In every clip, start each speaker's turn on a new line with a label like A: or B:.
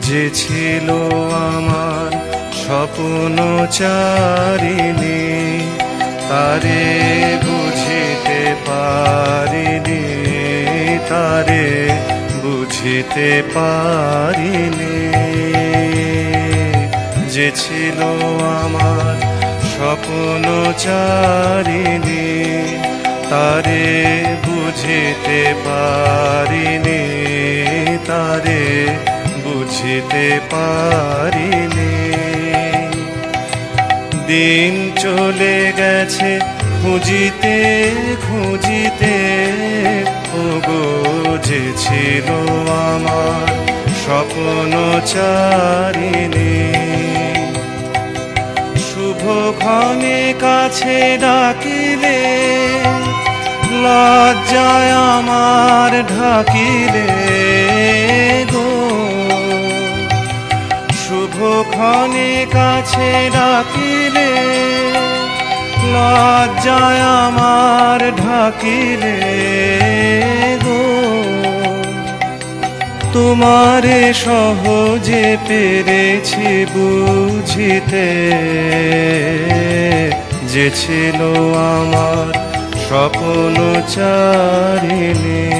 A: যে ছিল আমার স্বপ্ন চারিণী তারে বুঝিতে পারিনি, তারে বুঝিতে পারিনি। যে ছিল আমার স্বপ্ন চারিণী তারে বুঝিতে পারিনি। বুঝিতে পারিনি। দিন চলে গেছে, খুঁজিতে খুঁজিতে ওগো, যে ছিল আমার স্বপ্ন চারিণী। শুভক্ষণে কাছে ডাকিলে, লজ্জায় আমার ঢাকিলে। শুভক্ষণে কাছে ডাকিলে, লজ্জায় আমার ঢাকিলে গো। তোমারে সহজে পেরেছি বুঝিতে, যে ছিল আমার স্বপ্ন চারিণী।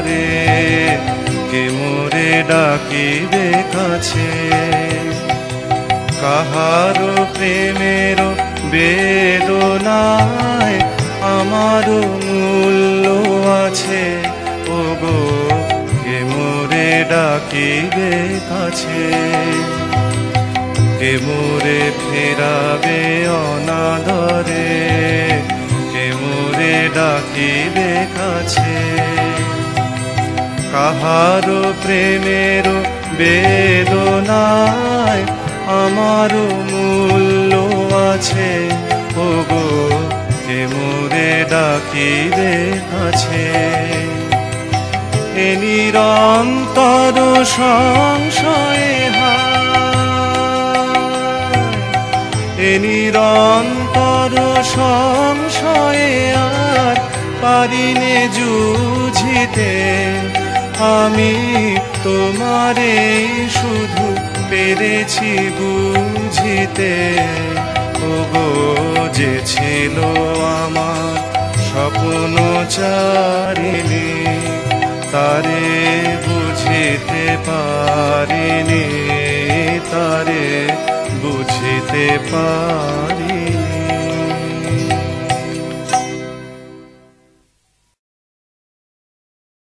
A: অনাদরে কে মোরে ডাকিবে কাছে? কাহারো প্রেমের বেদনায় আমারও মূল্য আছে? ওগো, কে মোরে ডাকিবে কাছে? কে মোরে ফেরাবে অনাদরে? কে মোরে ডাকিবে কাছে? কাহারো প্রেমের বেদনায় আমারও মূল্য আছে। ওগো কে মোরে ডাকিবে কাছে। এ নিরন্তর সংশয়ে এ নিরন্তর সংশয়ে আর পারিনে যুঝিতে আমি তোমারে শুধু পেরেছি বুঝিতে। ওগো, যে ছিল আমার স্বপ্ন চারিণী, তারে বুঝিতে পারিনি, তারে বুঝিতে পারি